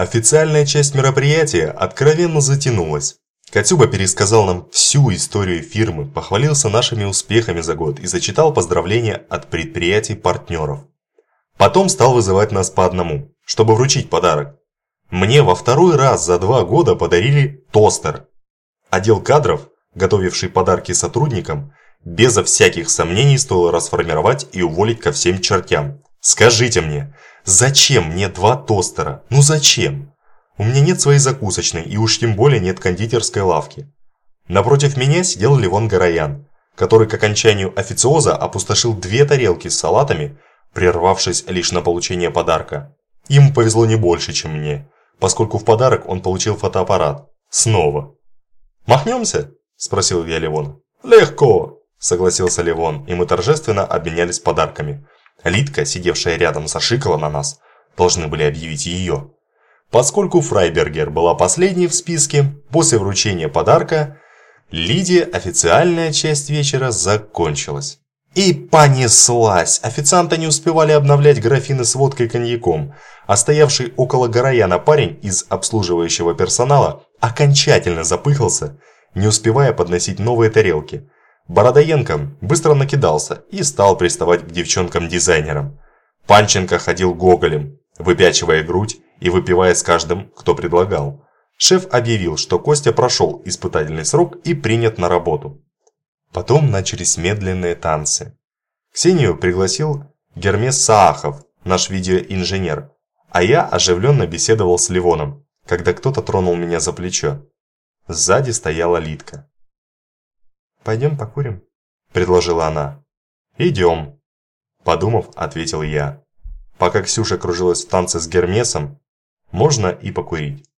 Официальная часть мероприятия откровенно затянулась. Катюба пересказал нам всю историю фирмы, похвалился нашими успехами за год и зачитал поздравления от предприятий-партнеров. Потом стал вызывать нас по одному, чтобы вручить подарок. Мне во второй раз за два года подарили тостер. Отдел кадров, готовивший подарки сотрудникам, безо всяких сомнений стоило расформировать и уволить ко всем чертям. Скажите мне, зачем мне два тостера? Ну зачем? У меня нет своей закусочной и уж тем более нет кондитерской лавки. Напротив меня сидел Левон Гараян, который к окончанию официоза опустошил две тарелки с салатами, прервавшись лишь на получение подарка. Ему повезло не больше, чем мне, поскольку в подарок он получил фотоаппарат. Снова. «Махнемся?» – спросил я Левона. «Легко!» – согласился Левон, и мы торжественно обменялись подарками. Литка, сидевшая рядом, зашикала на нас. Должны были объявить ее. Поскольку Фрайбергер была последней в списке, после вручения подарка, Лидия официальная часть вечера закончилась. И понеслась! Официанты не успевали обновлять графины с водкой и коньяком, а стоявший около Горояна парень из обслуживающего персонала окончательно запыхался, не успевая подносить новые тарелки. Бородоенко быстро накидался и стал приставать к девчонкам-дизайнерам. Панченко ходил гоголем, выпячивая грудь и выпивая с каждым, кто предлагал. Шеф объявил, что Костя прошел испытательный срок и принят на работу. Потом начались медленные танцы. Ксению пригласил Гермес Саахов, наш видеоинженер, а я оживленно беседовал с Ливоном, когда кто-то тронул меня за плечо. Сзади стояла Литка. «Пойдем покурим?» – предложила она. «Идем», – подумав, ответил я. Пока Ксюша кружилась в танце с Гермесом, можно и покурить.